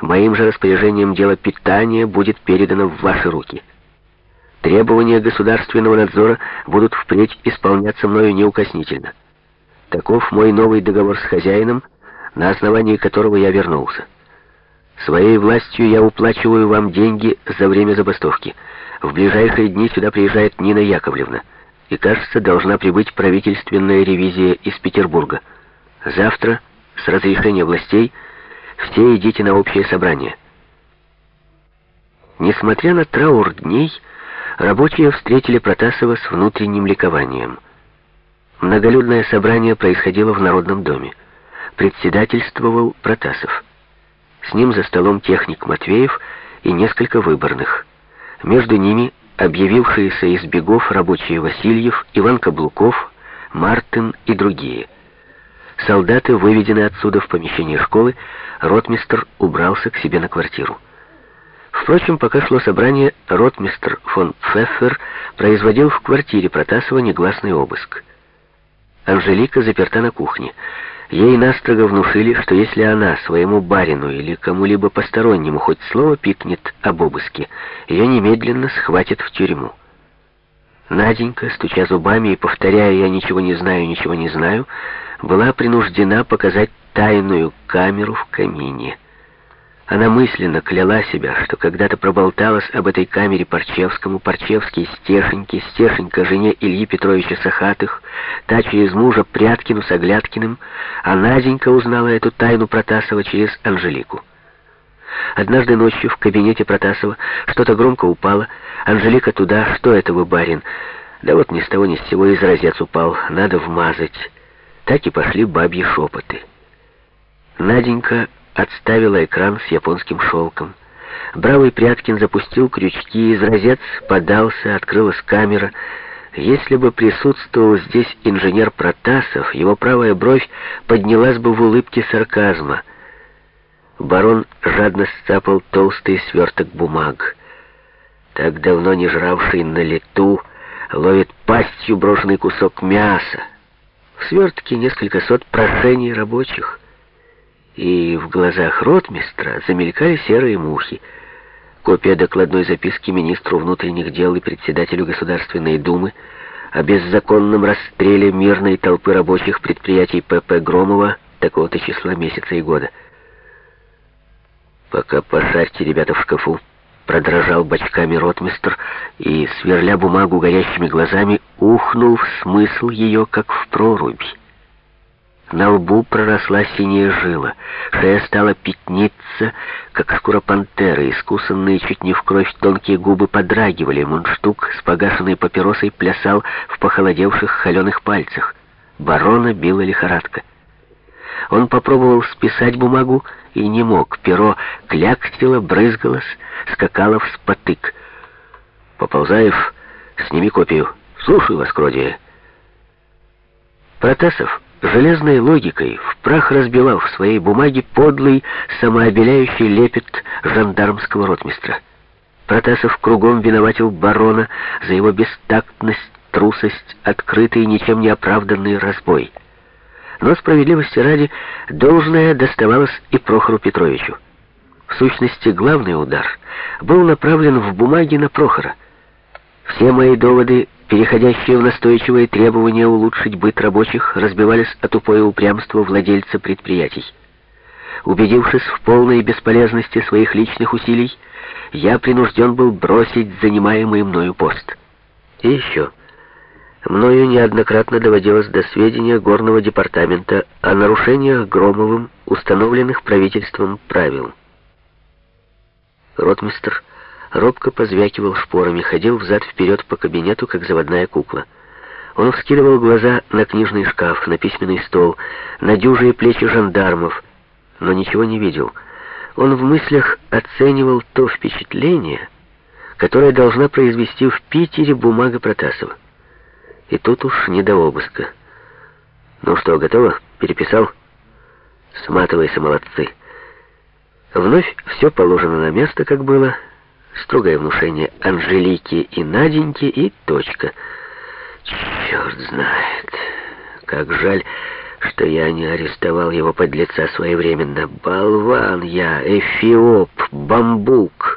Моим же распоряжением дело питания будет передано в ваши руки. Требования государственного надзора будут впредь исполняться мною неукоснительно. Таков мой новый договор с хозяином, на основании которого я вернулся. Своей властью я уплачиваю вам деньги за время забастовки. В ближайшие дни сюда приезжает Нина Яковлевна. И, кажется, должна прибыть правительственная ревизия из Петербурга. Завтра, с разрешения властей, все идите на общее собрание. Несмотря на траур дней, рабочие встретили Протасова с внутренним ликованием. Многолюдное собрание происходило в Народном доме. Председательствовал Протасов. С ним за столом техник Матвеев и несколько выборных. Между ними объявившиеся из бегов рабочие Васильев, Иван Каблуков, Мартин и другие. Солдаты выведены отсюда в помещение школы, ротмистр убрался к себе на квартиру. Впрочем, пока шло собрание, ротмистр фон Пфеффер производил в квартире Протасова негласный обыск. Анжелика заперта на кухне. Ей настрого внушили, что если она своему барину или кому-либо постороннему хоть слово пикнет об обыске, ее немедленно схватят в тюрьму. Наденька, стуча зубами и повторяя «я ничего не знаю, ничего не знаю», была принуждена показать тайную камеру в камине. Она мысленно кляла себя, что когда-то проболталась об этой камере Парчевскому, Парчевский Стешеньке, Стешенька жене Ильи Петровича Сахатых, та через мужа Пряткину с Оглядкиным, а Наденька узнала эту тайну Протасова через Анжелику. Однажды ночью в кабинете Протасова что-то громко упало. Анжелика туда, что это вы, барин? Да вот ни с того ни с сего изразец упал, надо вмазать. Так и пошли бабьи шепоты. Наденька отставила экран с японским шелком. Бравый Пряткин запустил крючки, изразец подался, открылась камера. Если бы присутствовал здесь инженер Протасов, его правая бровь поднялась бы в улыбке сарказма. Барон жадно сцапал толстый сверток бумаг. Так давно не жравший на лету, ловит пастью брошенный кусок мяса. В свертке несколько сот прошений рабочих и в глазах ротмистра замелькали серые мухи. Копия докладной записки министру внутренних дел и председателю Государственной Думы о беззаконном расстреле мирной толпы рабочих предприятий ПП Громова такого-то числа месяца и года. «Пока пошарьте, ребята, в шкафу», — продрожал бочками ротмистр и, сверля бумагу горящими глазами, ухнул в смысл ее, как в прорубь. На лбу проросла синяя жила, шея стала пятниться, как шкура пантеры, искусанные чуть не в кровь тонкие губы подрагивали, мундштук с погашенной папиросой плясал в похолодевших холеных пальцах. Барона била лихорадка. Он попробовал списать бумагу и не мог. Перо клякстило, брызгалось, скакало в спотык. «Поползаев, сними копию. Слушаю вас, Кродия». Протасов железной логикой в прах разбивал в своей бумаге подлый, самообеляющий лепет жандармского ротмистра. Протасов кругом виноватил барона за его бестактность, трусость, открытый, ничем не оправданный разбой. Но справедливости ради должное доставалось и Прохору Петровичу. В сущности, главный удар был направлен в бумаге на Прохора. Все мои доводы переходящие в настойчивые требования улучшить быт рабочих, разбивались о тупое упрямство владельца предприятий. Убедившись в полной бесполезности своих личных усилий, я принужден был бросить занимаемый мною пост. И еще. Мною неоднократно доводилось до сведения горного департамента о нарушениях Громовым установленных правительством правил. Ротмистр робко позвякивал шпорами, ходил взад-вперед по кабинету, как заводная кукла. Он вскидывал глаза на книжный шкаф, на письменный стол, на дюжие плечи жандармов, но ничего не видел. Он в мыслях оценивал то впечатление, которое должна произвести в Питере бумага Протасова. И тут уж не до обыска. «Ну что, готово? Переписал?» «Сматывайся, молодцы!» Вновь все положено на место, как было, — строгое внушение Анжелики и Наденьки и точка. Черт знает, как жаль, что я не арестовал его подлеца своевременно. Болван я, эфиоп, бамбук.